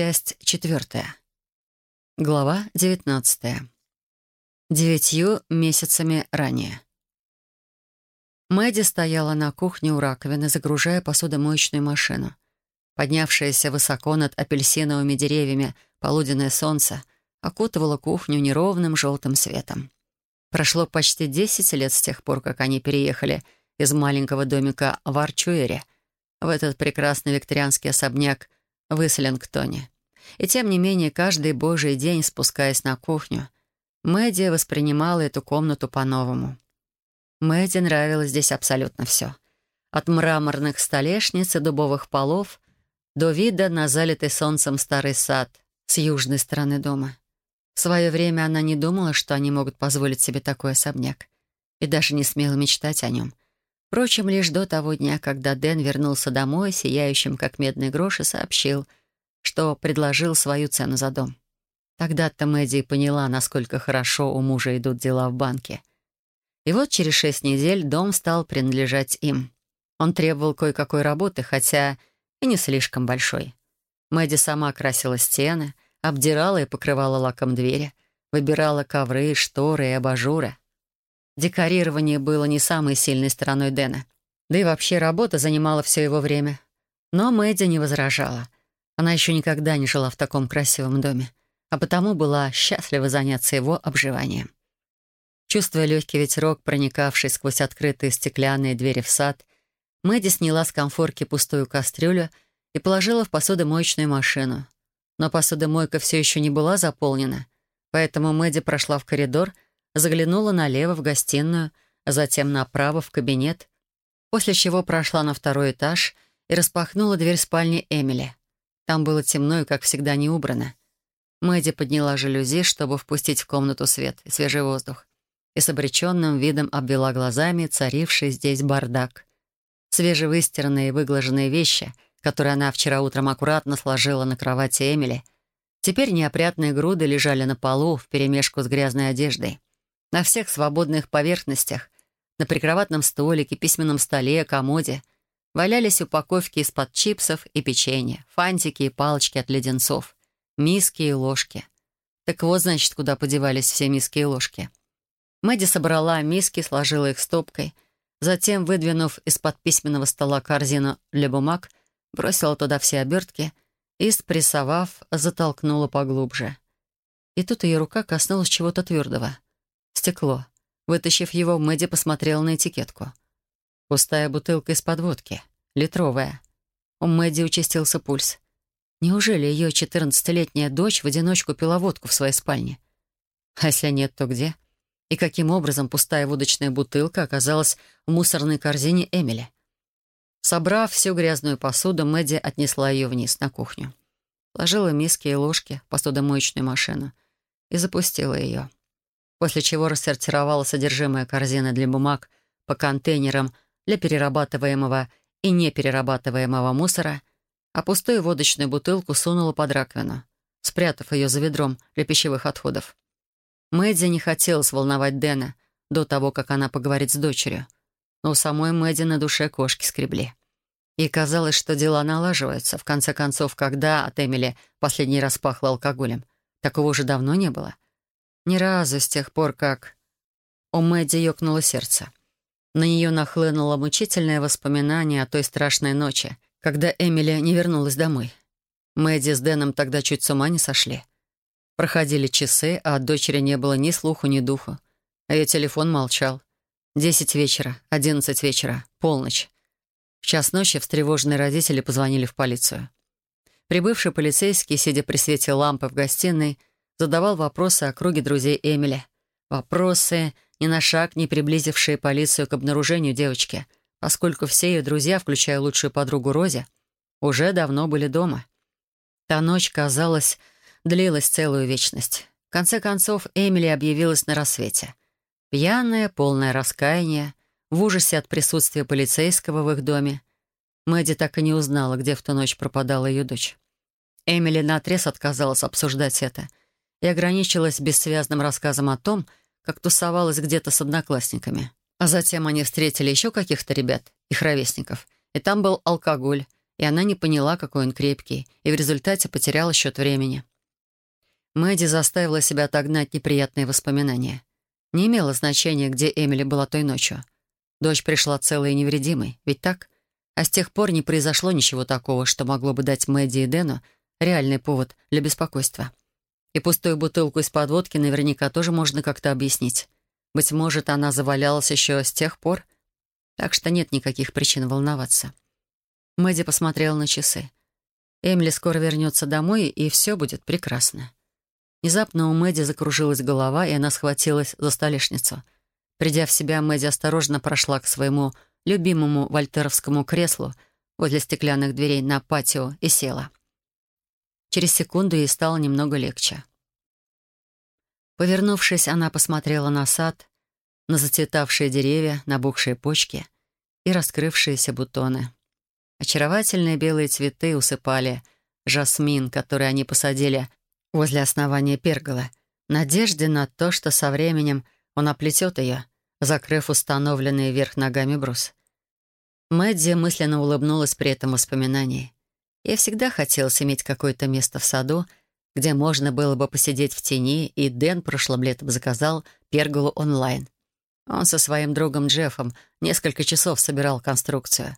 Часть четвертая. Глава девятнадцатая. Девятью месяцами ранее. Мэдди стояла на кухне у раковины, загружая посудомоечную машину. Поднявшееся высоко над апельсиновыми деревьями полуденное солнце окутывало кухню неровным желтым светом. Прошло почти десять лет с тех пор, как они переехали из маленького домика в Арчуэре в этот прекрасный викторианский особняк в Ислингтоне. И тем не менее, каждый божий день, спускаясь на кухню, Мэдди воспринимала эту комнату по-новому. Мэдди нравилось здесь абсолютно все. От мраморных столешниц и дубовых полов до вида на залитый солнцем старый сад с южной стороны дома. В свое время она не думала, что они могут позволить себе такой особняк, и даже не смела мечтать о нем. Впрочем, лишь до того дня, когда Дэн вернулся домой, сияющим как медный грош, и сообщил, что предложил свою цену за дом. Тогда-то Мэдди поняла, насколько хорошо у мужа идут дела в банке. И вот через шесть недель дом стал принадлежать им. Он требовал кое-какой работы, хотя и не слишком большой. Мэдди сама красила стены, обдирала и покрывала лаком двери, выбирала ковры, шторы и абажуры. Декорирование было не самой сильной стороной Дэна. Да и вообще работа занимала все его время. Но Мэдди не возражала. Она еще никогда не жила в таком красивом доме, а потому была счастлива заняться его обживанием. Чувствуя легкий ветерок, проникавший сквозь открытые стеклянные двери в сад, Мэдди сняла с конфорки пустую кастрюлю и положила в посудомоечную машину. Но посудомойка все еще не была заполнена, поэтому Мэдди прошла в коридор — заглянула налево в гостиную, затем направо в кабинет, после чего прошла на второй этаж и распахнула дверь спальни Эмили. Там было темно и, как всегда, не убрано. Мэдди подняла жалюзи, чтобы впустить в комнату свет и свежий воздух, и с обреченным видом обвела глазами царивший здесь бардак. Свежевыстиранные и выглаженные вещи, которые она вчера утром аккуратно сложила на кровати Эмили, теперь неопрятные груды лежали на полу вперемешку с грязной одеждой. На всех свободных поверхностях, на прикроватном столике, письменном столе, комоде валялись упаковки из-под чипсов и печенья, фантики и палочки от леденцов, миски и ложки. Так вот, значит, куда подевались все миски и ложки. Мэдди собрала миски, сложила их стопкой, затем, выдвинув из-под письменного стола корзину для бумаг, бросила туда все обертки и, спрессовав, затолкнула поглубже. И тут ее рука коснулась чего-то твердого — Стекло. Вытащив его, Мэдди посмотрела на этикетку. Пустая бутылка из-под водки. Литровая. У Мэдди участился пульс. Неужели ее четырнадцатилетняя дочь в одиночку пила водку в своей спальне? А если нет, то где? И каким образом пустая водочная бутылка оказалась в мусорной корзине Эмили? Собрав всю грязную посуду, Мэдди отнесла ее вниз, на кухню. Ложила миски и ложки в посудомоечную машину и запустила ее после чего рассортировала содержимое корзины для бумаг по контейнерам для перерабатываемого и неперерабатываемого мусора, а пустую водочную бутылку сунула под раковину, спрятав ее за ведром для пищевых отходов. Мэдди не хотелось волновать Дэна до того, как она поговорит с дочерью, но у самой Мэдди на душе кошки скребли. И казалось, что дела налаживаются. В конце концов, когда от Эмили последний раз пахло алкоголем, такого уже давно не было — ни разу с тех пор, как... У Мэдди ёкнуло сердце. На нее нахлынуло мучительное воспоминание о той страшной ночи, когда Эмили не вернулась домой. Мэдди с Дэном тогда чуть с ума не сошли. Проходили часы, а от дочери не было ни слуху, ни духу. А ее телефон молчал. Десять вечера, одиннадцать вечера, полночь. В час ночи встревоженные родители позвонили в полицию. Прибывший полицейский, сидя при свете лампы в гостиной, задавал вопросы о круге друзей Эмили. Вопросы, ни на шаг не приблизившие полицию к обнаружению девочки, поскольку все ее друзья, включая лучшую подругу Рози, уже давно были дома. Та ночь, казалось, длилась целую вечность. В конце концов, Эмили объявилась на рассвете. Пьяная, полное раскаяние, в ужасе от присутствия полицейского в их доме. Мэдди так и не узнала, где в ту ночь пропадала ее дочь. Эмили наотрез отказалась обсуждать это — и ограничилась бессвязным рассказом о том, как тусовалась где-то с одноклассниками. А затем они встретили еще каких-то ребят, их ровесников, и там был алкоголь, и она не поняла, какой он крепкий, и в результате потеряла счет времени. Мэдди заставила себя отогнать неприятные воспоминания. Не имело значения, где Эмили была той ночью. Дочь пришла целой и невредимой, ведь так? А с тех пор не произошло ничего такого, что могло бы дать Мэдди и Дэну реальный повод для беспокойства. И пустую бутылку из-под водки наверняка тоже можно как-то объяснить. Быть может, она завалялась еще с тех пор, так что нет никаких причин волноваться. Мэдди посмотрела на часы. Эмили скоро вернется домой, и все будет прекрасно. Внезапно у Мэдди закружилась голова, и она схватилась за столешницу. Придя в себя, Мэдди осторожно прошла к своему любимому вольтеровскому креслу возле стеклянных дверей на патио и села. Через секунду ей стало немного легче. Повернувшись, она посмотрела на сад, на зацветавшие деревья, набухшие почки и раскрывшиеся бутоны. Очаровательные белые цветы усыпали жасмин, который они посадили возле основания пергола, надежде на то, что со временем он оплетет ее, закрыв установленный вверх ногами брус. Мэдди мысленно улыбнулась при этом воспоминании. Ей всегда хотелось иметь какое-то место в саду, где можно было бы посидеть в тени, и Дэн прошлым летом заказал перголу онлайн. Он со своим другом Джеффом несколько часов собирал конструкцию.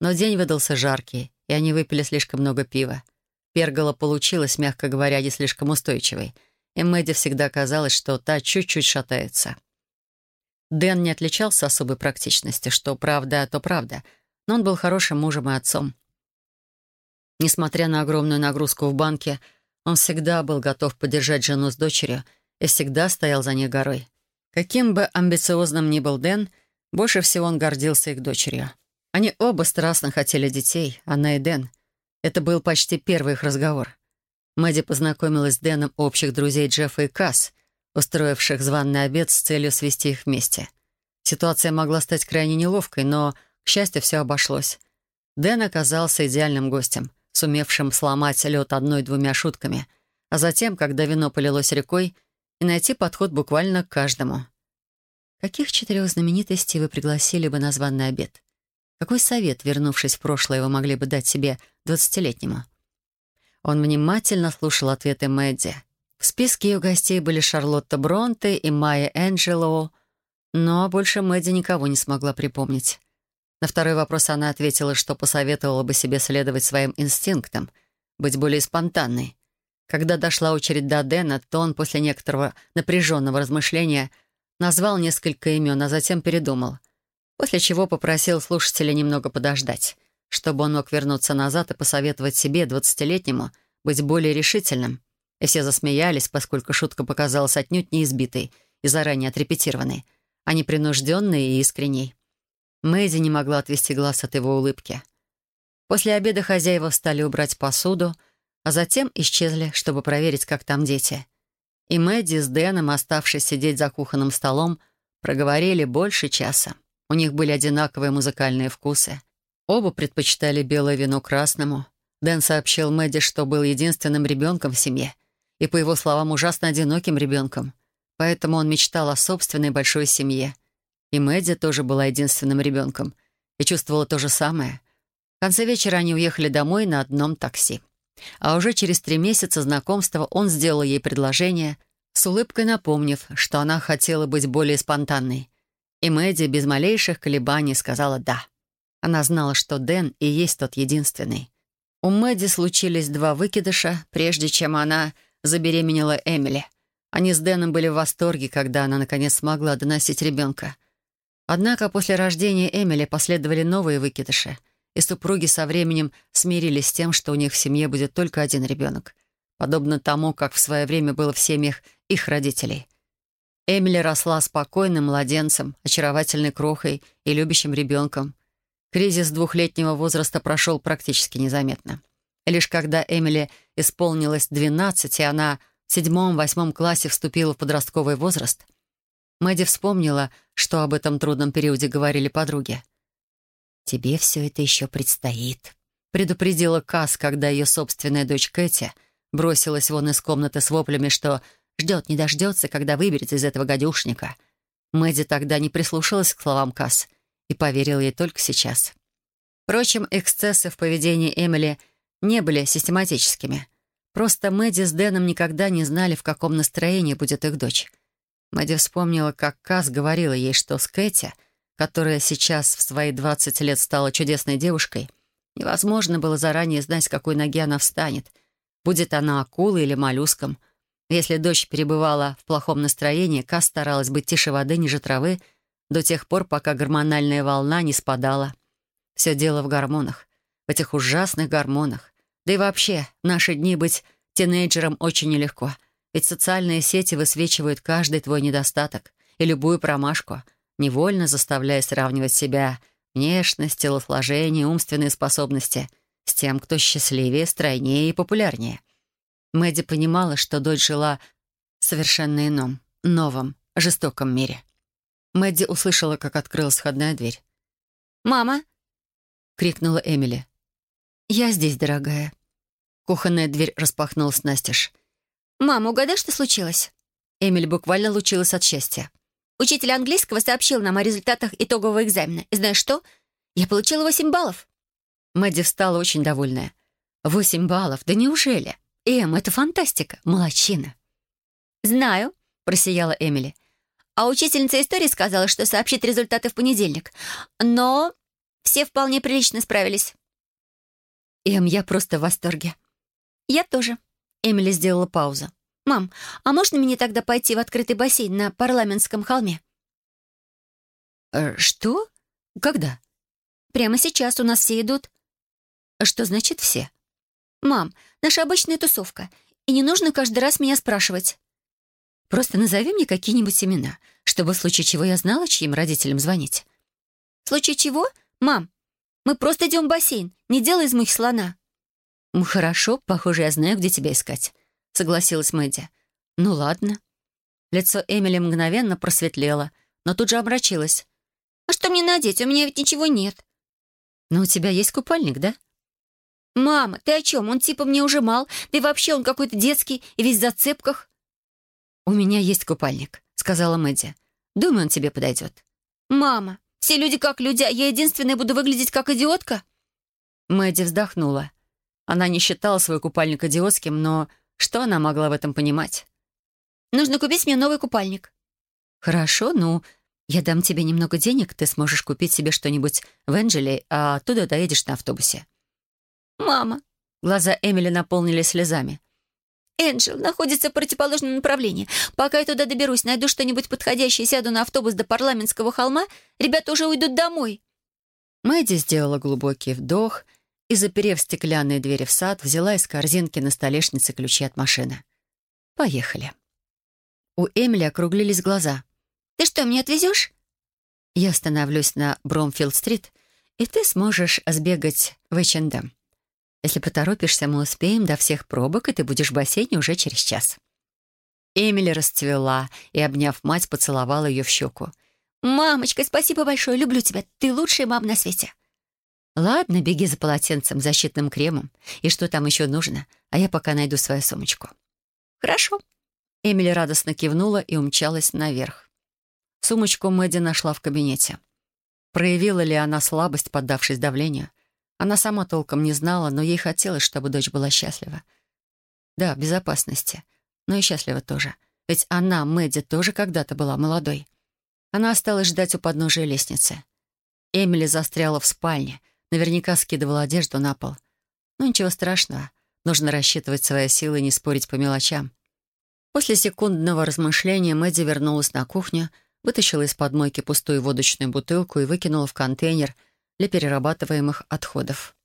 Но день выдался жаркий, и они выпили слишком много пива. Пергола получилась, мягко говоря, не слишком устойчивой, и Мэдди всегда казалось, что та чуть-чуть шатается. Дэн не отличался особой практичностью, что правда, то правда, но он был хорошим мужем и отцом. Несмотря на огромную нагрузку в банке, он всегда был готов поддержать жену с дочерью и всегда стоял за ней горой. Каким бы амбициозным ни был Дэн, больше всего он гордился их дочерью. Они оба страстно хотели детей, она и Дэн. Это был почти первый их разговор. Мэдди познакомилась с Дэном общих друзей Джеффа и Касс, устроивших званный обед с целью свести их вместе. Ситуация могла стать крайне неловкой, но, к счастью, все обошлось. Дэн оказался идеальным гостем, сумевшим сломать лед одной-двумя шутками, а затем, когда вино полилось рекой, и найти подход буквально к каждому. Каких четырех знаменитостей вы пригласили бы на званный обед? Какой совет, вернувшись в прошлое, вы могли бы дать себе двадцатилетнему? Он внимательно слушал ответы Мэдди. В списке ее гостей были Шарлотта Бронте и Майя Энджело, но больше Мэдди никого не смогла припомнить. На второй вопрос она ответила, что посоветовала бы себе следовать своим инстинктам, быть более спонтанной. Когда дошла очередь до Дэна, то он после некоторого напряженного размышления назвал несколько имен, а затем передумал после чего попросил слушателя немного подождать, чтобы он мог вернуться назад и посоветовать себе, двадцатилетнему, быть более решительным. И все засмеялись, поскольку шутка показалась отнюдь не избитой и заранее отрепетированной, а непринужденной и искренней. Мэйзи не могла отвести глаз от его улыбки. После обеда хозяева встали убрать посуду, а затем исчезли, чтобы проверить, как там дети. И Мэдди с Дэном, оставшись сидеть за кухонным столом, проговорили больше часа. У них были одинаковые музыкальные вкусы. Оба предпочитали белое вино красному. Дэн сообщил Мэдди, что был единственным ребенком в семье и, по его словам, ужасно одиноким ребенком. Поэтому он мечтал о собственной большой семье. И Мэдди тоже была единственным ребенком и чувствовала то же самое. В конце вечера они уехали домой на одном такси. А уже через три месяца знакомства он сделал ей предложение, с улыбкой напомнив, что она хотела быть более спонтанной. И Мэдди без малейших колебаний сказала «да». Она знала, что Дэн и есть тот единственный. У Мэдди случились два выкидыша, прежде чем она забеременела Эмили. Они с Дэном были в восторге, когда она, наконец, смогла доносить ребенка. Однако после рождения Эмили последовали новые выкидыши, и супруги со временем смирились с тем, что у них в семье будет только один ребенок, подобно тому, как в свое время было в семьях их родителей — Эмили росла спокойным младенцем, очаровательной крохой и любящим ребенком. Кризис двухлетнего возраста прошел практически незаметно. лишь когда Эмили исполнилось 12, и она в седьмом-восьмом классе вступила в подростковый возраст, Мэдди вспомнила, что об этом трудном периоде говорили подруги. «Тебе все это еще предстоит», — предупредила Касс, когда ее собственная дочь Кэти бросилась вон из комнаты с воплями, что Ждет, не дождется, когда выберется из этого гадюшника. Мэдди тогда не прислушалась к словам Касс и поверила ей только сейчас. Впрочем, эксцессы в поведении Эмили не были систематическими. Просто Мэдди с Дэном никогда не знали, в каком настроении будет их дочь. Мэдди вспомнила, как Каз говорила ей, что с Кэти, которая сейчас в свои 20 лет стала чудесной девушкой, невозможно было заранее знать, с какой ноги она встанет, будет она акулой или моллюском. Если дочь перебывала в плохом настроении, Каз старалась быть тише воды, ниже травы, до тех пор, пока гормональная волна не спадала — все дело в гормонах, в этих ужасных гормонах. Да и вообще, в наши дни быть тинейджером очень нелегко. Ведь социальные сети высвечивают каждый твой недостаток и любую промашку, невольно заставляя сравнивать себя, внешность, телосложение, умственные способности с тем, кто счастливее, стройнее и популярнее. Мэдди понимала, что дочь жила в совершенно ином, новом, жестоком мире. Мэдди услышала, как открылась входная дверь. «Мама, — крикнула Эмили. «Я здесь, дорогая». Кухонная дверь распахнулась настежь. «Мама, угадай, что случилось?» Эмили буквально лучилась от счастья. «Учитель английского сообщил нам о результатах итогового экзамена. И знаешь что? Я получила восемь баллов». Мэдди встала очень довольная. «Восемь баллов? Да неужели? Эм, это фантастика. Молодчина». «Знаю», — просияла Эмили. «А учительница истории сказала, что сообщит результаты в понедельник. Но все вполне прилично справились». «Эм, я просто в восторге». «Я тоже». Эмили сделала паузу. «Мам, а можно мне тогда пойти в открытый бассейн на парламентском холме?» «Э, «Что? Когда?» «Прямо сейчас у нас все идут». «Что значит «все»?» «Мам, наша обычная тусовка, и не нужно каждый раз меня спрашивать». «Просто назови мне какие-нибудь имена, чтобы в случае чего я знала, чьим родителям звонить». «В случае чего?» «Мам, мы просто идем в бассейн. Не делай из мухи слона». «Хорошо, похоже, я знаю, где тебя искать», — согласилась Мэдди. «Ну ладно». Лицо Эмили мгновенно просветлело, но тут же обрачилось. «А что мне надеть? У меня ведь ничего нет». «Но у тебя есть купальник, да?» «Мама, ты о чем? Он типа мне уже мал, да и вообще он какой-то детский и весь в зацепках». «У меня есть купальник», — сказала Мэдди. «Думаю, он тебе подойдет». «Мама, все люди как люди, а я единственная буду выглядеть как идиотка?» Мэдди вздохнула. Она не считала свой купальник идиотским, но что она могла в этом понимать? «Нужно купить мне новый купальник». «Хорошо, ну, я дам тебе немного денег, ты сможешь купить себе что-нибудь в Энджеле, а оттуда доедешь на автобусе». «Мама». Глаза Эмили наполнились слезами. Энджел находится в противоположном направлении. Пока я туда доберусь, найду что-нибудь подходящее, сяду на автобус до парламентского холма, ребята уже уйдут домой». Мэдди сделала глубокий вдох и, заперев стеклянные двери в сад, взяла из корзинки на столешнице ключи от машины. «Поехали». У Эмили округлились глаза. «Ты что, меня отвезешь?» «Я остановлюсь на Бромфилд-стрит, и ты сможешь сбегать в H&M. Если поторопишься, мы успеем до всех пробок, и ты будешь в бассейне уже через час». Эмили расцвела и, обняв мать, поцеловала ее в щеку. «Мамочка, спасибо большое, люблю тебя. Ты лучшая мама на свете». «Ладно, беги за полотенцем, защитным кремом. И что там еще нужно, а я пока найду свою сумочку». «Хорошо». Эмили радостно кивнула и умчалась наверх. Сумочку Мэдди нашла в кабинете. Проявила ли она слабость, поддавшись давлению? Она сама толком не знала, но ей хотелось, чтобы дочь была счастлива. Да, в безопасности, но и счастлива тоже. Ведь она, Мэдди, тоже когда-то была молодой. Она осталась ждать у подножия лестницы. Эмили застряла в спальне, наверняка скидывала одежду на пол. Но ничего страшного, нужно рассчитывать свои силы и не спорить по мелочам. После секундного размышления Мэдди вернулась на кухню, вытащила из-под мойки пустую водочную бутылку и выкинула в контейнер — для перерабатываемых отходов.